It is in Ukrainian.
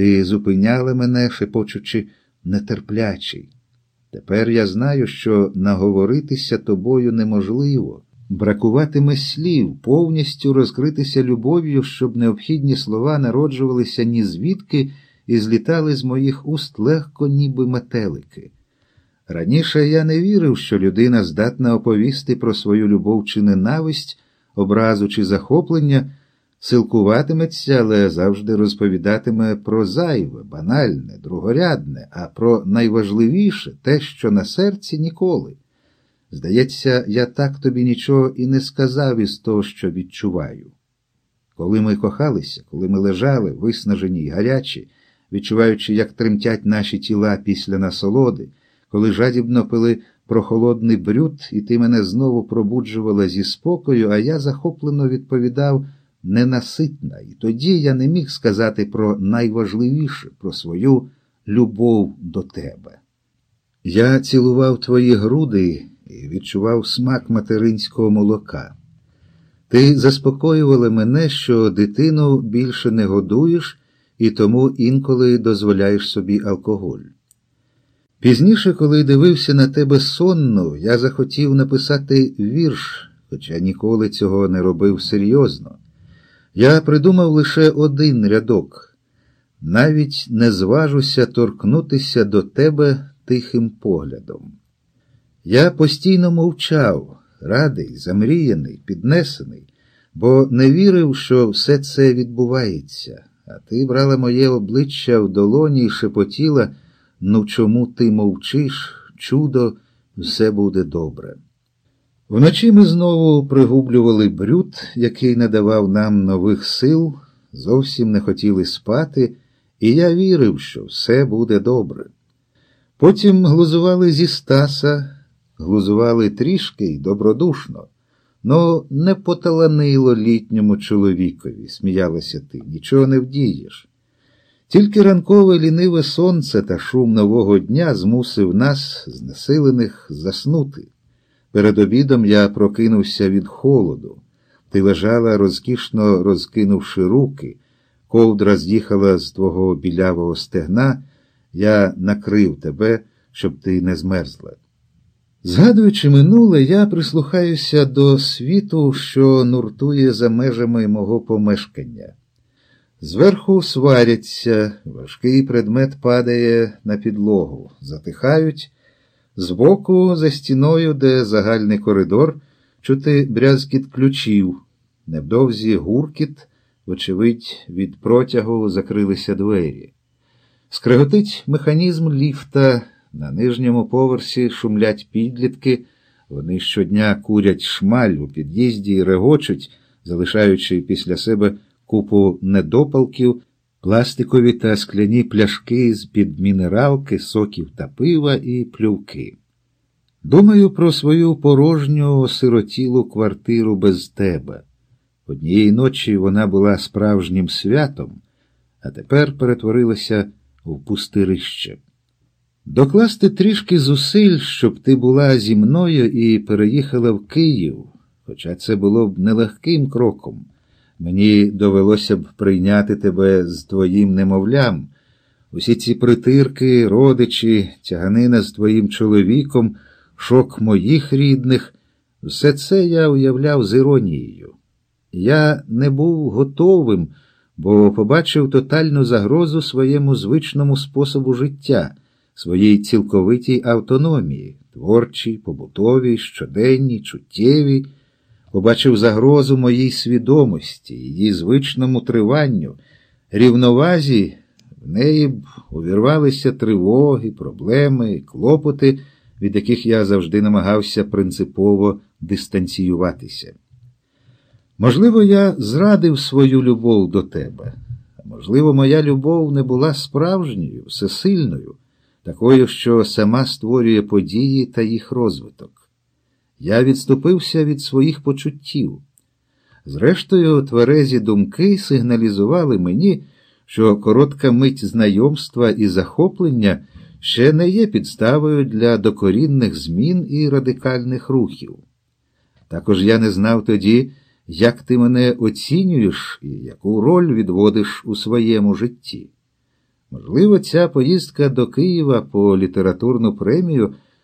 Ти зупиняла мене, шепочучи, нетерплячий. Тепер я знаю, що наговоритися тобою неможливо, бракуватиме слів, повністю розкритися любов'ю, щоб необхідні слова народжувалися ні звідки і злітали з моїх уст легко, ніби метелики. Раніше я не вірив, що людина здатна оповісти про свою любов чи ненависть, образу чи захоплення, силкуватиметься, але завжди розповідатиме про зайве, банальне, другорядне, а про найважливіше те, що на серці ніколи. Здається, я так тобі нічого і не сказав із того, що відчуваю. Коли ми кохалися, коли ми лежали, виснажені й гарячі, відчуваючи, як тремтять наші тіла після насолоди, коли жадібно пили прохолодний брюд, і ти мене знову пробуджувала зі спокою, а я захоплено відповідав ненаситна, і тоді я не міг сказати про найважливіше, про свою любов до тебе. Я цілував твої груди і відчував смак материнського молока. Ти заспокоювала мене, що дитину більше не годуєш і тому інколи дозволяєш собі алкоголь. Пізніше, коли дивився на тебе сонно, я захотів написати вірш, хоча ніколи цього не робив серйозно. Я придумав лише один рядок навіть не зважуся торкнутися до тебе тихим поглядом. Я постійно мовчав, радий, замріяний, піднесений, бо не вірив, що все це відбувається, а ти брала моє обличчя в долоні і шепотіла, ну чому ти мовчиш, чудо, все буде добре. Вночі ми знову пригублювали брюд, який не давав нам нових сил, зовсім не хотіли спати, і я вірив, що все буде добре. Потім глузували зі Стаса, глузували трішки й добродушно, но не поталанило літньому чоловікові, сміялася ти, нічого не вдієш. Тільки ранкове ліниве сонце та шум нового дня змусив нас, знесилених, заснути. Перед обідом я прокинувся від холоду. Ти лежала, розкішно розкинувши руки, ковдра з'їхала з твого білявого стегна, я накрив тебе, щоб ти не змерзла. Згадуючи минуле, я прислухаюся до світу, що нуртує за межами мого помешкання. Зверху сваряться, важкий предмет падає на підлогу, затихають. Збоку, за стіною, де загальний коридор, чути брязкіт ключів. Невдовзі гуркіт, вочевидь, від протягу закрилися двері. Скреготить механізм ліфта, на нижньому поверсі шумлять підлітки, вони щодня курять шмаль у під'їзді і регочуть, залишаючи після себе купу недопалків пластикові та скляні пляшки з під мінералки, соків та пива і плювки. Думаю про свою порожню осиротілу квартиру без тебе. Однієї ночі вона була справжнім святом, а тепер перетворилася в пустирище. Докласти трішки зусиль, щоб ти була зі мною і переїхала в Київ, хоча це було б нелегким кроком. Мені довелося б прийняти тебе з твоїм немовлям. Усі ці притирки, родичі, тяганина з твоїм чоловіком, шок моїх рідних, все це я уявляв з іронією. Я не був готовим, бо побачив тотальну загрозу своєму звичному способу життя, своїй цілковитій автономії, творчій, побутовій, щоденній, чуттєвій побачив загрозу моїй свідомості, її звичному триванню, рівновазі, в неї б увірвалися тривоги, проблеми, клопоти, від яких я завжди намагався принципово дистанціюватися. Можливо, я зрадив свою любов до тебе, а можливо, моя любов не була справжньою, всесильною, такою, що сама створює події та їх розвиток. Я відступився від своїх почуттів. Зрештою, тверезі думки сигналізували мені, що коротка мить знайомства і захоплення ще не є підставою для докорінних змін і радикальних рухів. Також я не знав тоді, як ти мене оцінюєш і яку роль відводиш у своєму житті. Можливо, ця поїздка до Києва по літературну премію